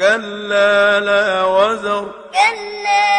كَلَّا لَا وَزَرَ. كَلَّا